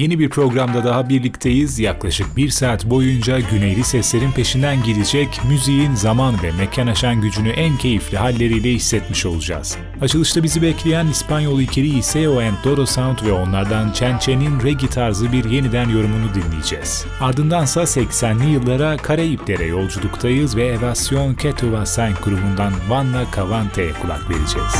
Yeni bir programda daha birlikteyiz. Yaklaşık bir saat boyunca güneyli seslerin peşinden gidecek, müziğin zaman ve mekan aşan gücünü en keyifli halleriyle hissetmiş olacağız. Açılışta bizi bekleyen İspanyol ikili Iseo and Dodo Sound ve onlardan Chen Chen'in reggae tarzı bir yeniden yorumunu dinleyeceğiz. Ardındansa 80'li yıllara Karayiplere yolculuktayız ve Evasyon Ketuva Sign grubundan Vanna Cavante'ye kulak vereceğiz.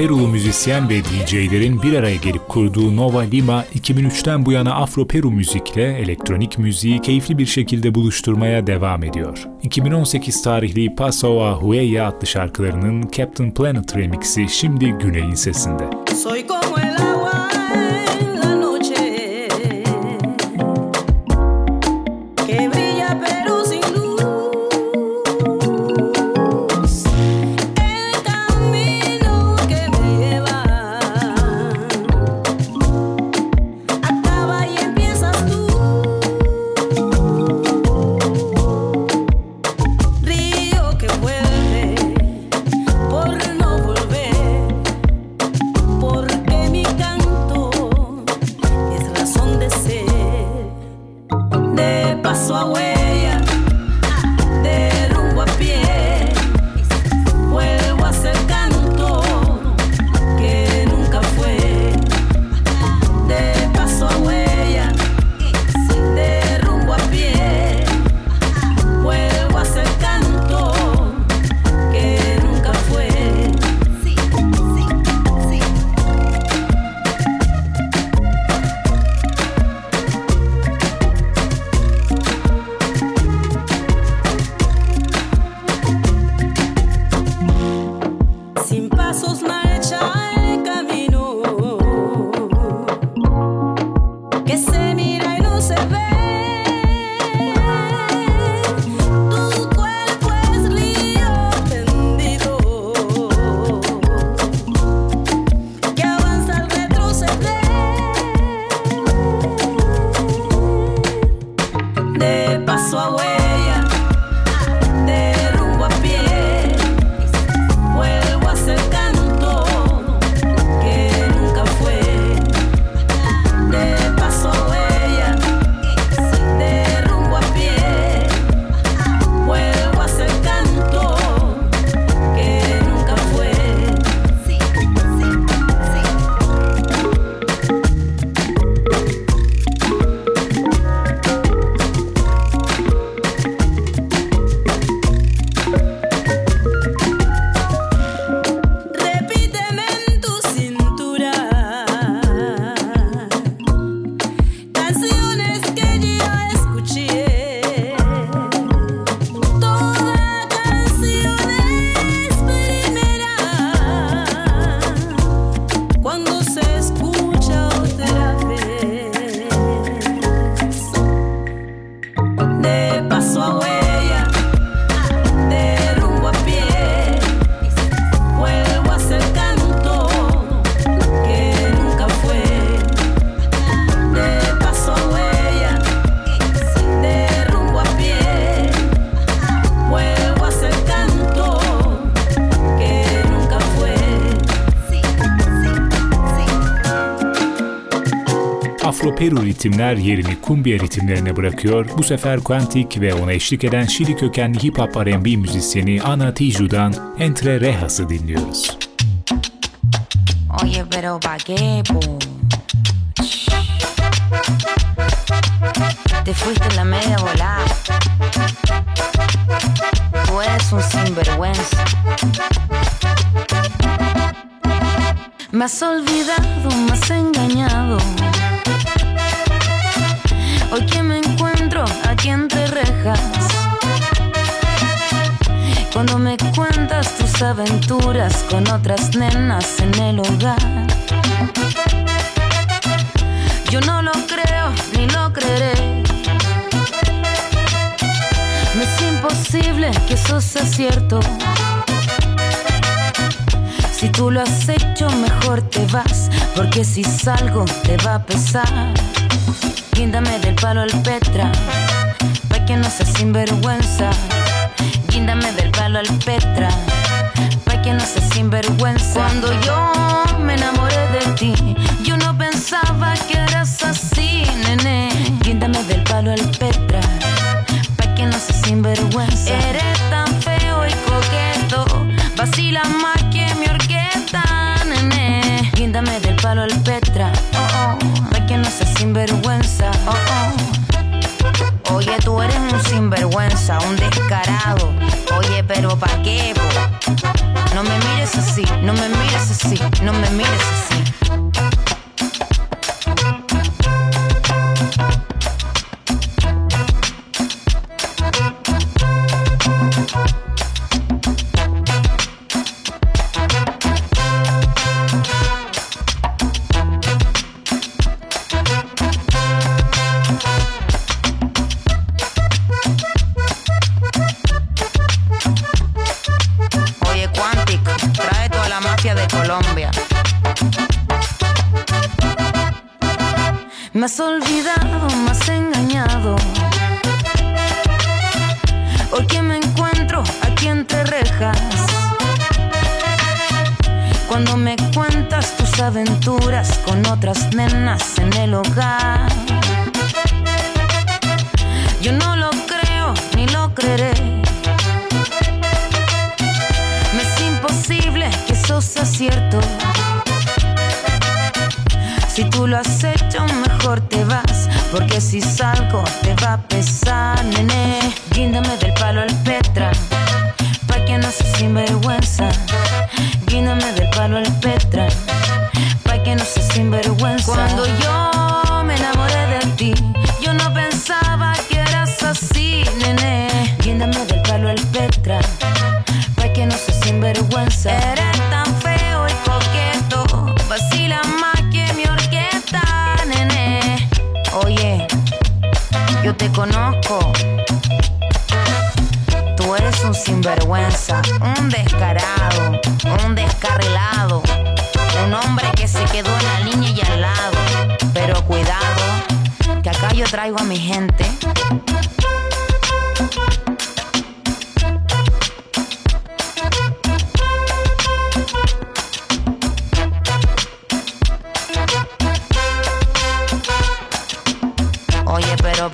Perulu müzisyen ve DJ'lerin bir araya gelip kurduğu Nova Lima, 2003'ten bu yana Afro-Peru müzikle elektronik müziği keyifli bir şekilde buluşturmaya devam ediyor. 2018 tarihli Paso a Hueya adlı şarkılarının Captain Planet remixi şimdi güneyin sesinde. Soy como el Afro-Peru ritimler yerini kumbia ritimlerine bırakıyor. Bu sefer Quantic ve ona eşlik eden Şili kökenli hip hop R&B müzisyeni Ana Tiju'dan Entre Rehas'ı dinliyoruz. Oye, pero? Te fuiste en la media volada. Tú eres un sinvergüenza. Me has olvidado, me has engañado. Hoy que me encuentro aquí entre rejas. Cuando me cuentas tus aventuras con otras nenas en el hogar. Yo no lo creo ni lo creeré. Me es imposible que eso sea cierto. Si tú lo has hecho, mejor te vas. Porque si salgo, te va a pesar. Guíndame del palo al Petra. Pa' que no seas sinvergüenza. Guíndame del palo al Petra. Pa' que no seas sinvergüenza. Cuando yo me enamoré de ti, yo no pensaba que eras así, nene. Guíndame del palo al Petra. Pa' que no seas sinvergüenza. Eres tan feo y coqueto. Vacila más que mi orquesta, nene. Guíndame del palo al Petra. Oh, oh. Pa' que no seas sinvergüenza. Oh, oh. Oye, tú eres un sinvergüenza, un descarado. Oye, pero ¿pa' qué? No me mires así, no me mires así, no me mires así.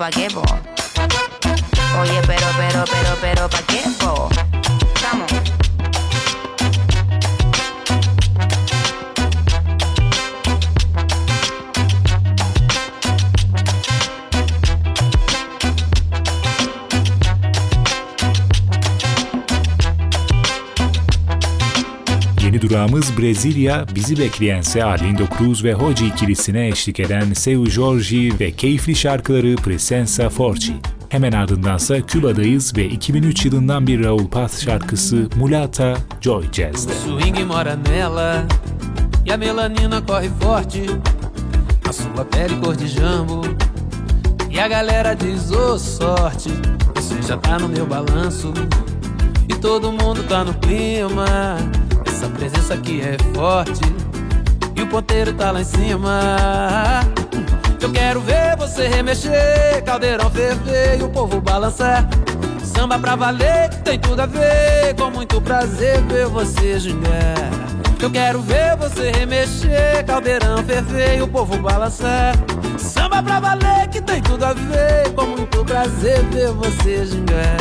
I give off. Brezilya, bizi bekleyense Arlindo Cruz ve Hoji ikilisine eşlik eden Seu Jorge ve keyifli şarkıları Presenza Forte. Hemen ardındansa Küba'dayız ve 2003 yılından bir Raul Paz şarkısı Mulata Joy Jazz'de. Swing mora nela E a melanina corre forte A sua pele cor de jambo E a galera diz, ô sorte Você já tá no meu balanço E todo mundo tá no clima Essa presença aqui é forte. E o ponteiro tá lá em cima. Eu quero ver você remexer. Caldeirão ferver e o povo balançar Samba pra valer, tem tudo a ver. Com muito prazer ver você gingar Eu quero ver você remexer. Caldeirão ferver e o povo balançar Samba pra valer que tem tudo a ver. Com muito prazer ver você gingar.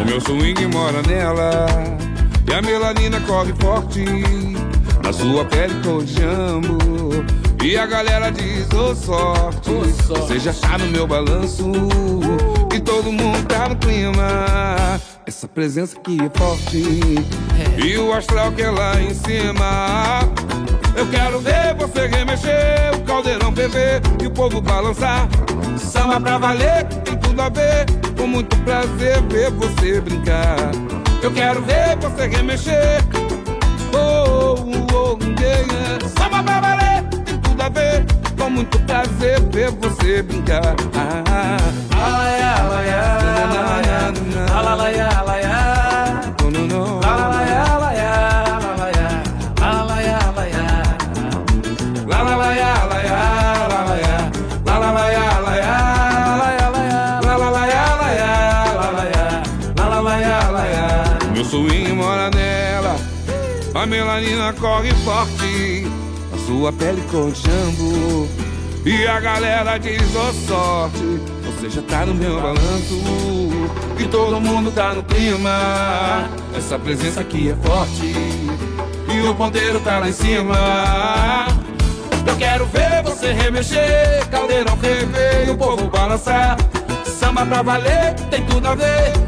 O meu swing mora nela e a melanina corre forte na sua pele cor de. E a galera diz, ô oh, sorte, oh, sorte, você já tá no meu balanço todo mundo tá no clima. Essa presença aqui é forte é. e o astral que é lá em cima. Eu quero ver você remexer, o caldeirão beber e o povo balançar. Samba pra valer, tem tudo a ver. Com muito prazer ver você brincar. Eu quero ver você remexer. Oh, oh, oh, yeah, yeah. É. Samba pra valer, tem tudo a ver. Muito prazer ver você brincar. Alaiá, alaiá, alaiá, alaiá, alaiá, alaiá. Meu swing mora nela, a melanina corre forte sua pele cor de jambo E a galera diz, ô sorte Você já tá no meu balanço. E todo mundo tá no clima. Essa presença aqui é forte. E o que é lá em cima. Eu quero ver você remexer caldeirão ferver E o povo balançar. Samba pra valer, tem tudo a ver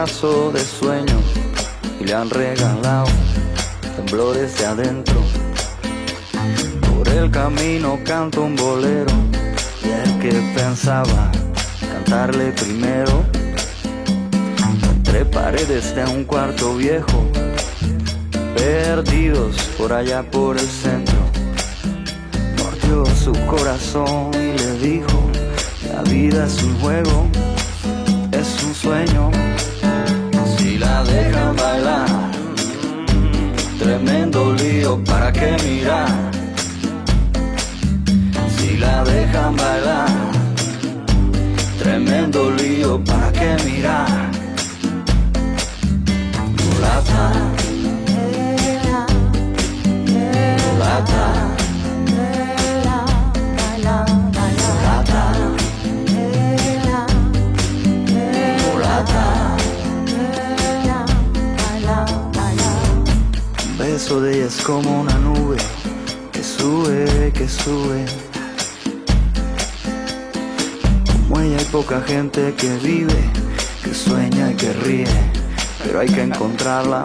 pedazo de sueño y le han regalado temblores de adentro. Por el camino canto un bolero y el que pensaba cantarle primero. Entre paredes de un cuarto viejo, perdidos por allá por el centro. Mordió su corazón y le dijo, la vida es un juego es un sueño. La dejan bailar, tremendo lío, ¿para qué mirar? Si la dejan bailar, tremendo lío, ¿para qué mirar? Mulata, mulata, de ella es como una nube que sube, que sube. Como ella hay poca gente que vive, que sueña y que ríe, pero hay que encontrarla.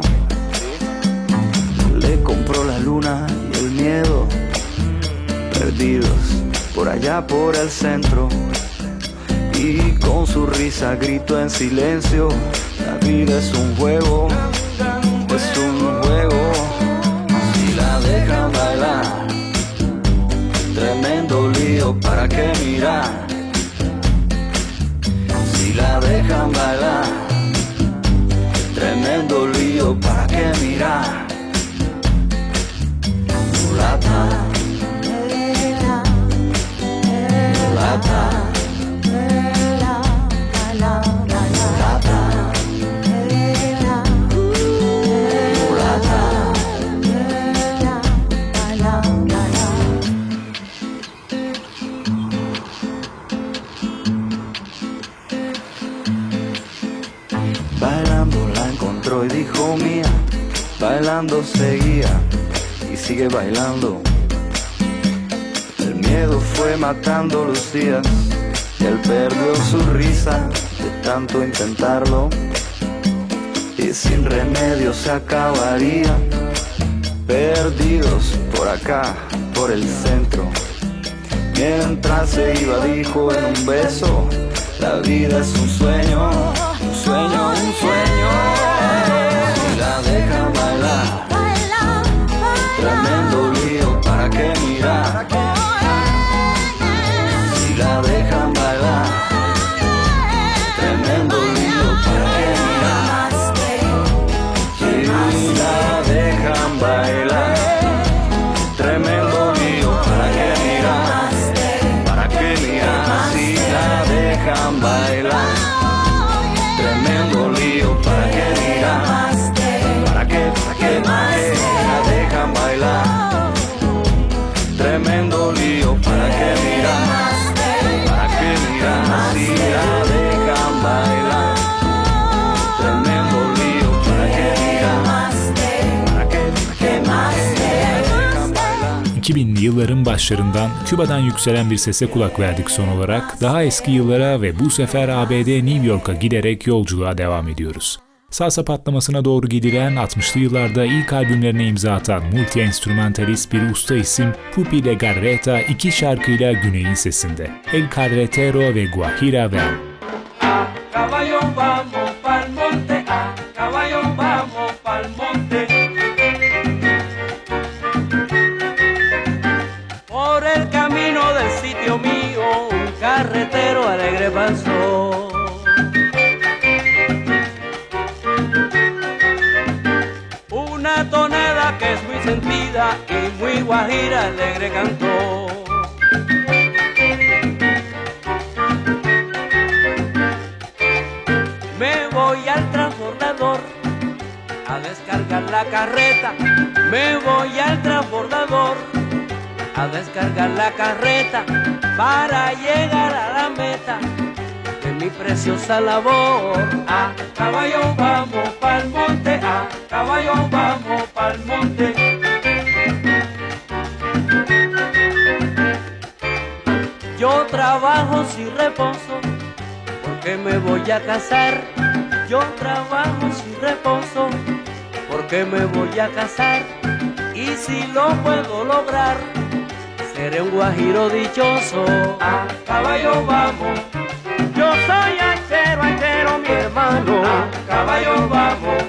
Le compró la luna y el miedo, perdidos por allá por el centro. Y con su risa grito en silencio, la vida es un juego, ¿para qué mirar? Si la dejan bailar, tremendo lío, ¿para qué mirar? Seguía y sigue bailando. El miedo miedo fue matando los días. Y él perdió su risa de tanto intentarlo. Y sin remedio se acabaría. Perdidos por acá, por el centro. Mientras se iba dijo en un beso, la vida es un sueño, un sueño, un sueño. 2000'li yılların başlarından Küba'dan yükselen bir sese kulak verdik son olarak. Daha eski yıllara ve bu sefer ABD New York'a giderek yolculuğa devam ediyoruz. Salsa patlamasına doğru gidilen 60'lı yıllarda ilk albümlerine imza atan multi-enstrümantalist bir usta isim Pupi Legarreta iki şarkıyla Güney'in sesinde. El Carretero ve Guajira. A caballo vamos carretero alegre pasó. Una tonada que es muy sentida y muy guajira alegre cantó. Me voy al transbordador a descargar la carreta. Me voy al transbordador a descargar la carreta para llegar a la meta de mi preciosa labor. A caballo vamos pa'l monte, a caballo vamos pa'l monte. Yo trabajo sin reposo porque me voy a casar. Yo trabajo sin reposo porque me voy a casar. Y si lo puedo lograr, seré un guajiro dichoso. A caballo vamos. Yo soy achero, achero, mi hermano. A caballo vamos.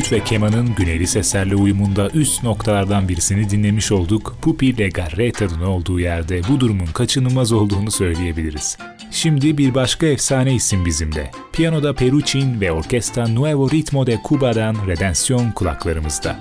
Flüt ve kemanın güneyli seslerle uyumunda üst noktalardan birisini dinlemiş olduk. Pupi Legarreta'nın olduğu yerde bu durumun kaçınılmaz olduğunu söyleyebiliriz. Şimdi bir başka efsane isim bizimle. Piyanoda Peruchin ve orkestra Nuevo Ritmo de Cuba'dan Redención kulaklarımızda.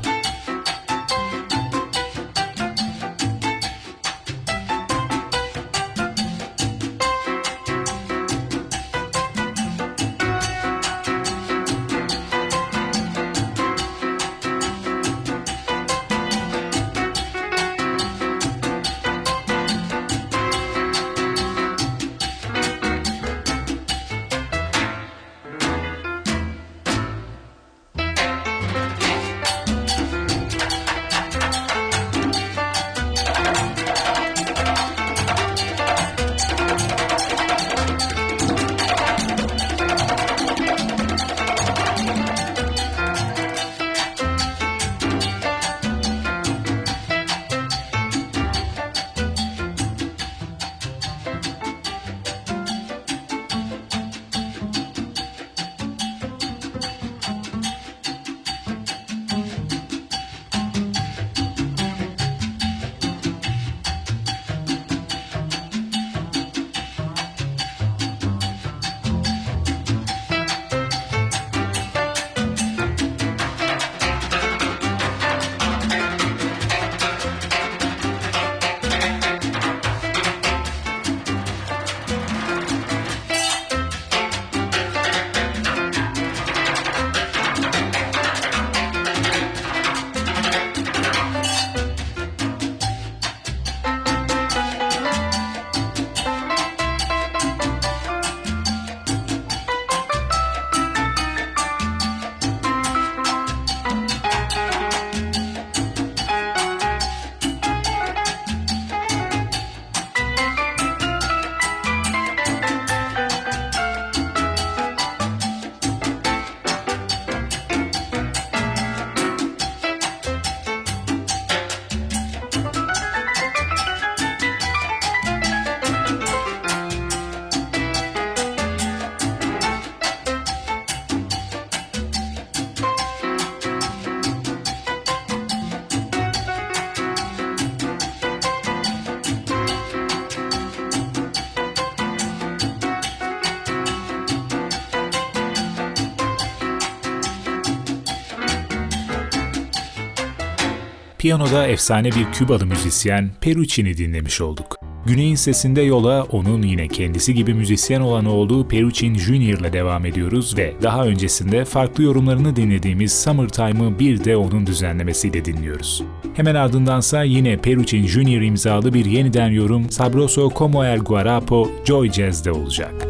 Piyanoda efsane bir Kübalı müzisyen Perucci'ni dinlemiş olduk. Güney'in sesinde yola onun yine kendisi gibi müzisyen olan oğlu Perucci'nin Junior ile devam ediyoruz ve daha öncesinde farklı yorumlarını dinlediğimiz Summertime'ı bir de onun düzenlemesiyle dinliyoruz. Hemen ardındansa yine Perucci'nin Junior imzalı bir yeniden yorum Sabroso Como El Guarapo Joy Jazz'de olacak.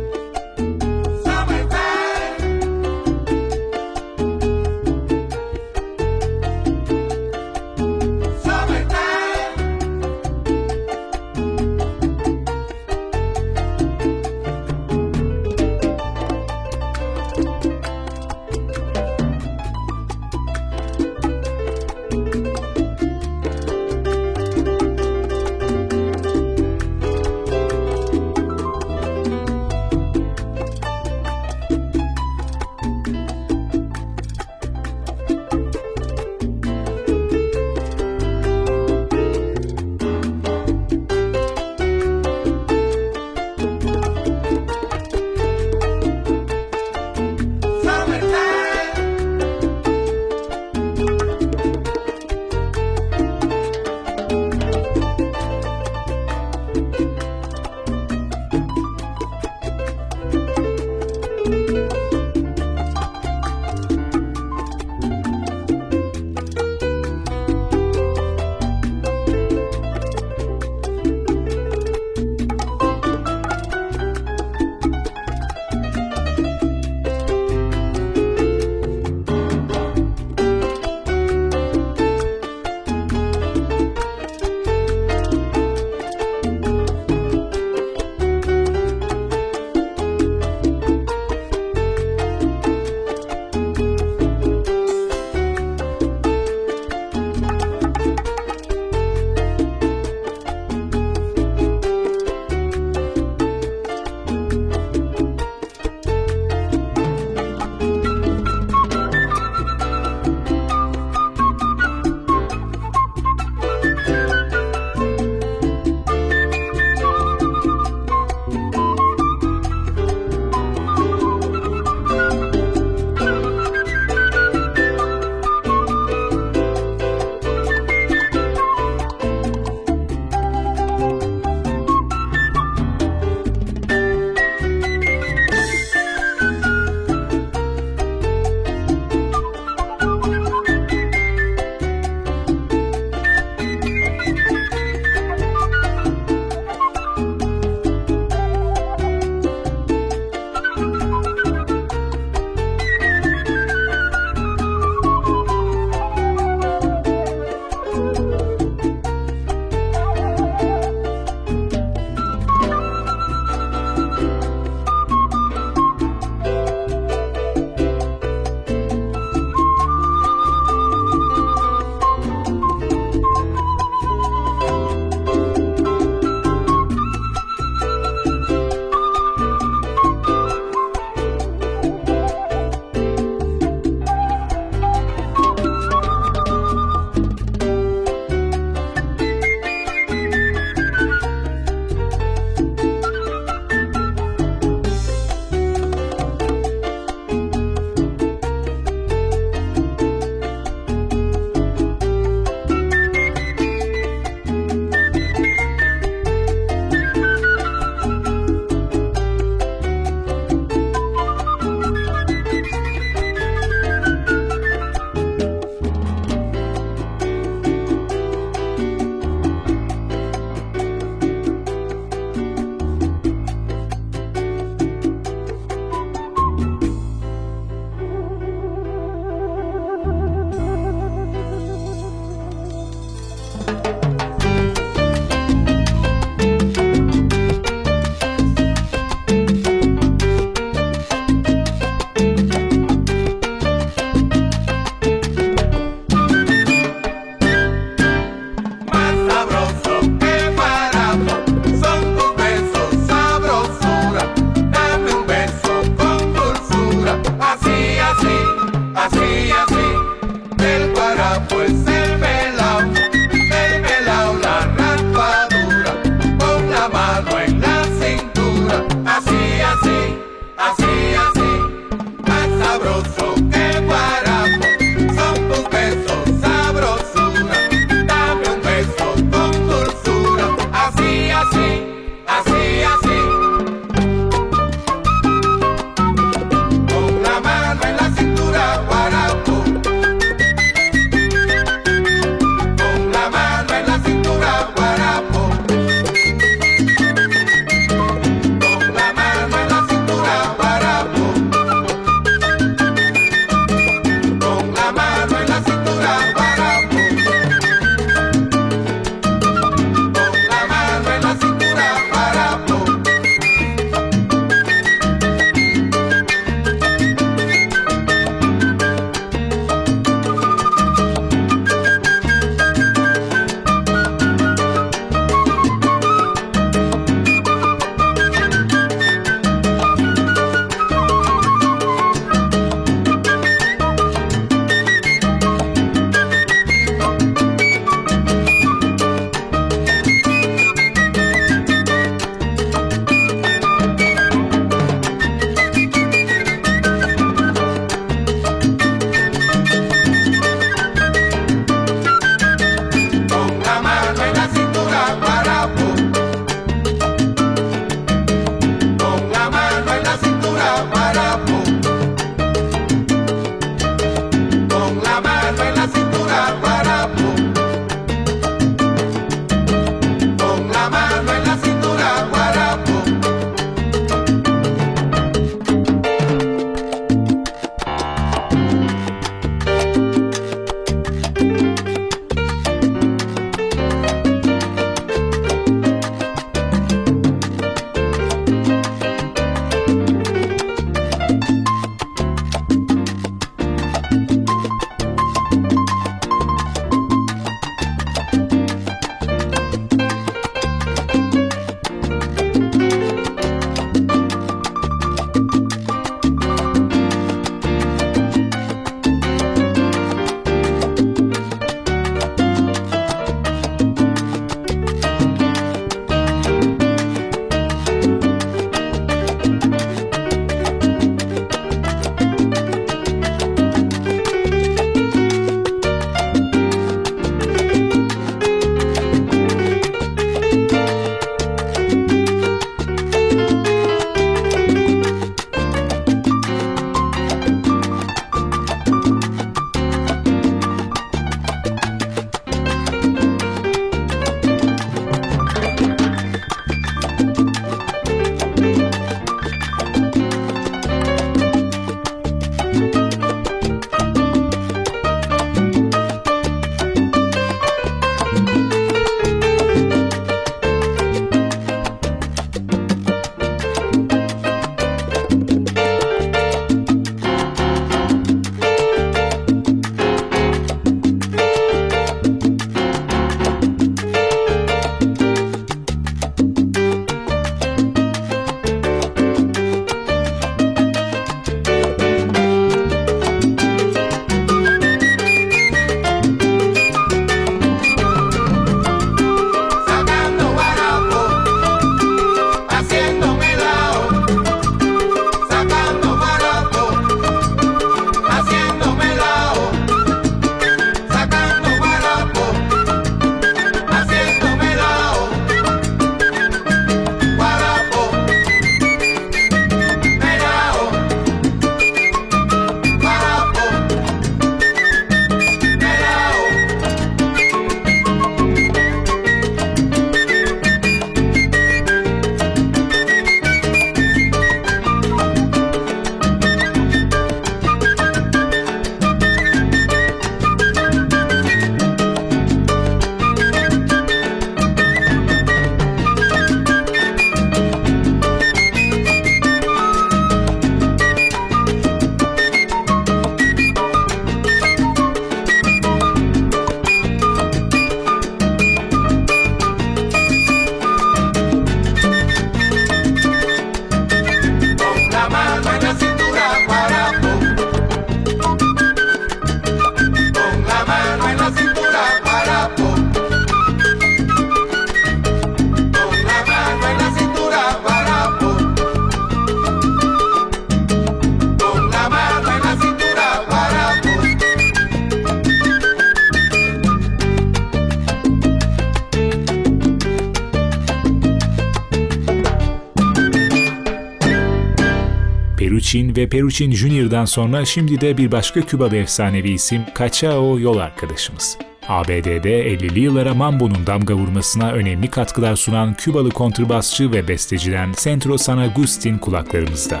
Peruchin ve Peruchin Junior'dan sonra şimdi de bir başka Kübalı efsanevi isim Cachao yol arkadaşımız. ABD'de 50'li yıllara mambo'nun damga vurmasına önemli katkılar sunan Kübalı kontrbasçı ve besteciden Centro San Agustin kulaklarımızda.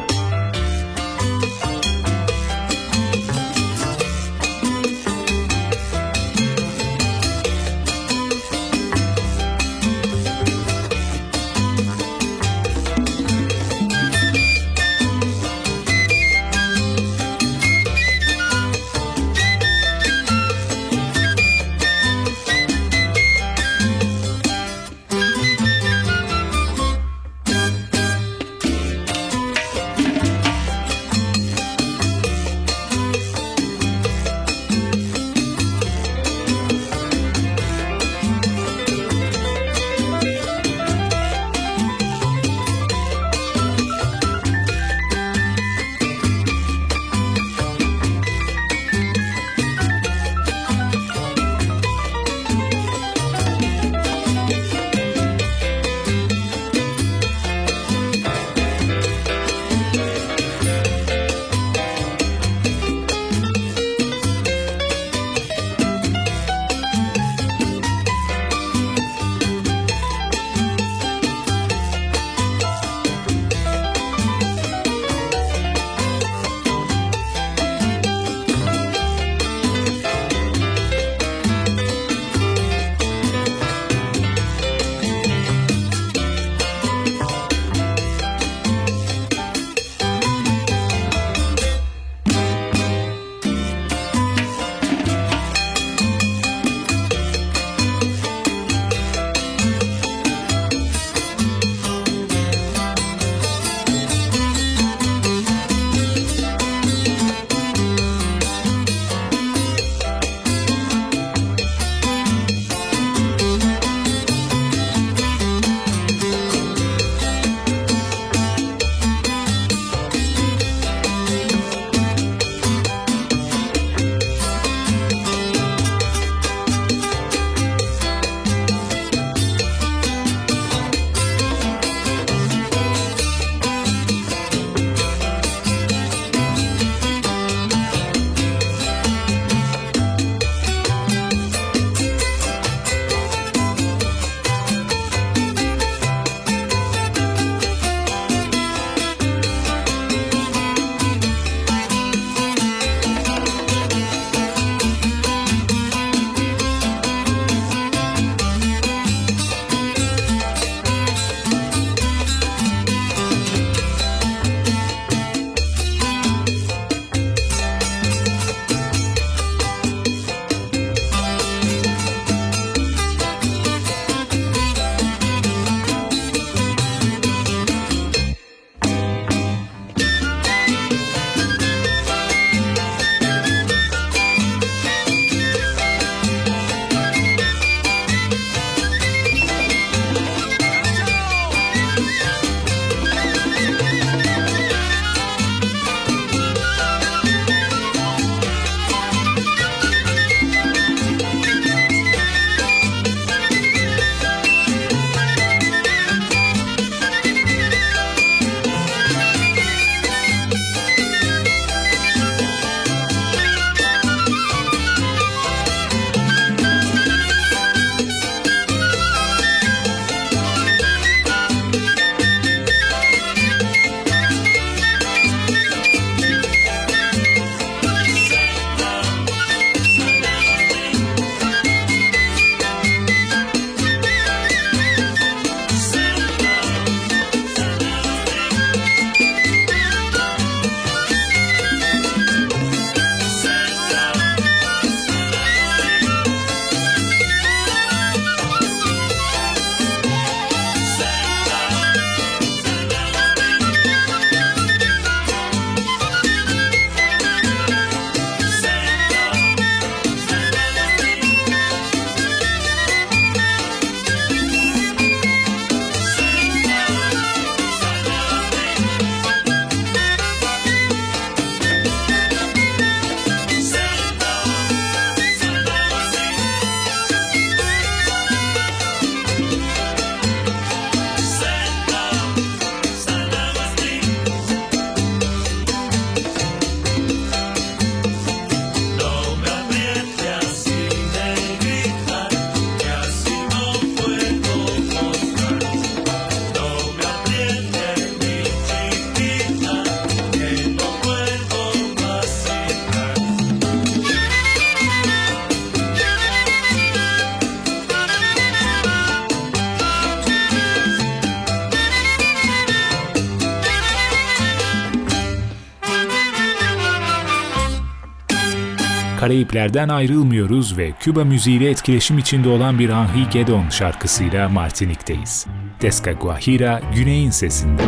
Karayipler'den ayrılmıyoruz ve Küba müziğiyle etkileşim içinde olan bir Henri Gedon şarkısıyla Martinik'teyiz. Desca Guajira, Güney'in sesinde.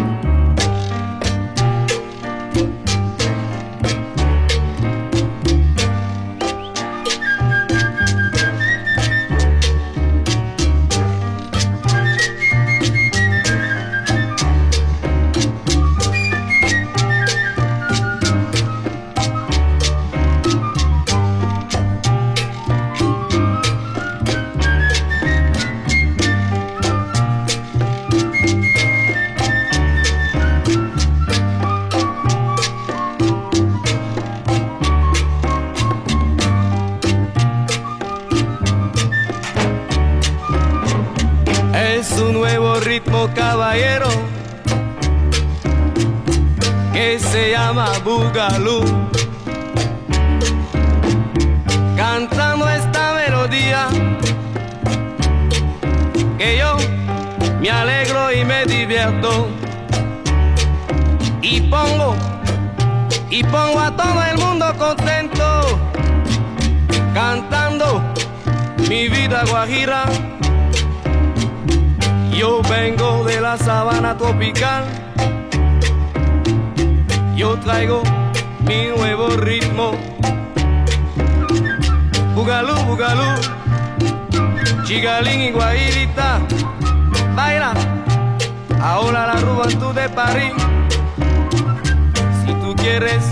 quieres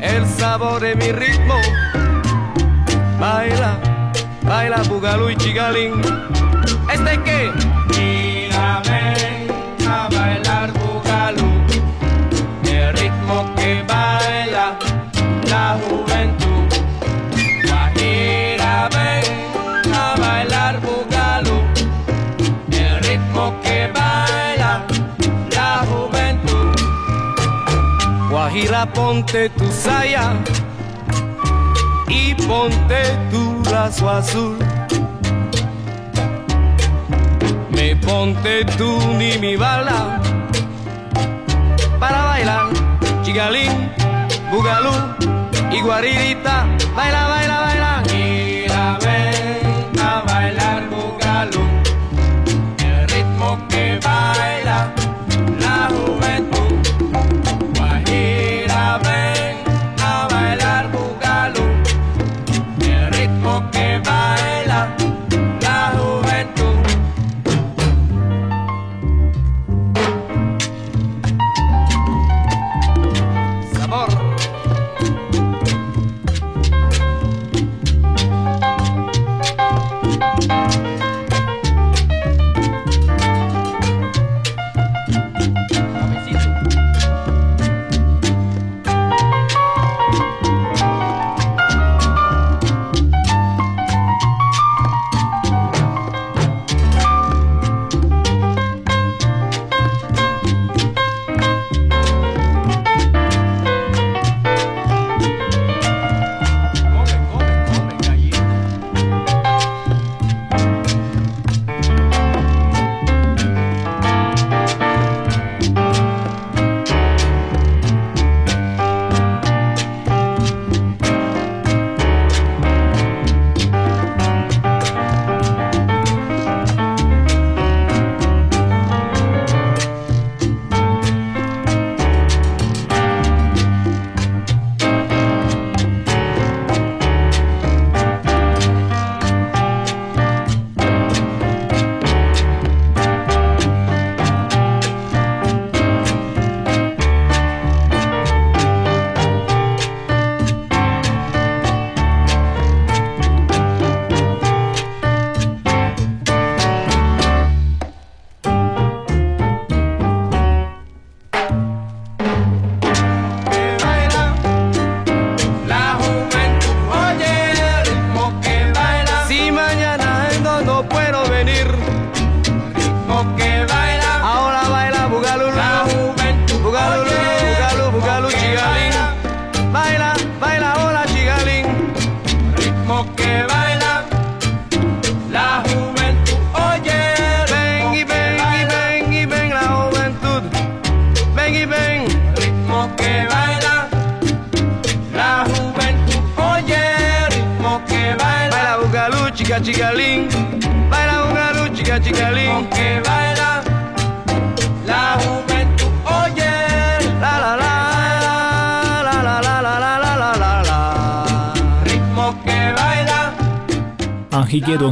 el sabor de mi ritmo. Baila, baila, bugalú y chigalín. ¿Este qué? Mírame. tranquila, ponte tu saya y ponte tu lazo azul. Me ponte tú ni mi bala para bailar, chigalín, bugalú y guaririta, baila, baila, baila.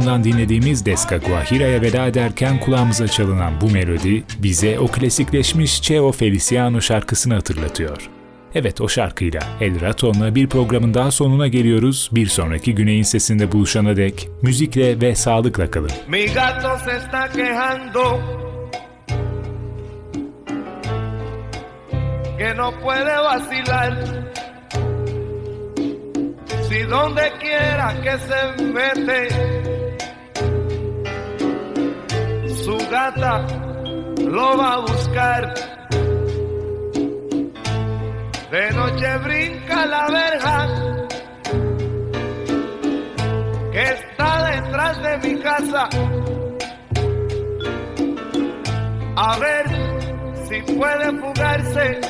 Anhigedon'dan dinlediğimiz Deska Guajira'ya veda ederken kulağımıza çalınan bu melodi bize o klasikleşmiş Cheo Feliciano şarkısını hatırlatıyor. Evet o şarkıyla El Raton'la bir programın daha sonuna geliyoruz. Bir sonraki Güney'in sesinde buluşana dek müzikle ve sağlıkla kalın. Mi gato se está quejando que no puede vacilar. Si donde quiera que se mete, su gata lo va a buscar. De noche brinca la verja que está detrás de mi casa. A ver si puede fugarse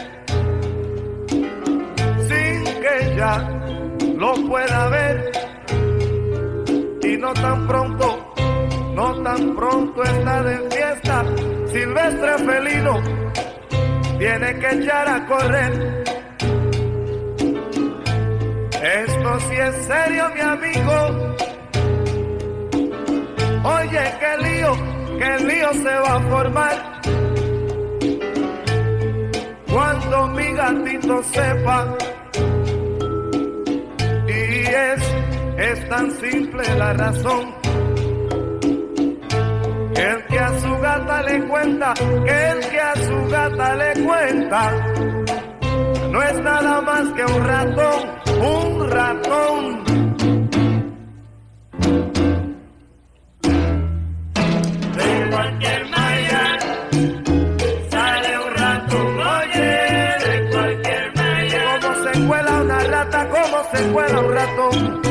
sin que ella lo pueda ver. Y no tan pronto, no tan pronto está de fiesta. Silvestre felino tiene que echar a correr. Esto sí es serio, mi amigo. Oye, qué lío, qué lío se va a formar. Cuando mi gatito sepa. Y es, es tan simple la razón. El que a su gata le cuenta, el que a su gata le cuenta no es nada más que un ratón, un ratón. De cualquier malla sale un ratón, oye, de cualquier malla. Como se cuela una rata, como se cuela un ratón.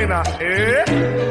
Carolina, eh?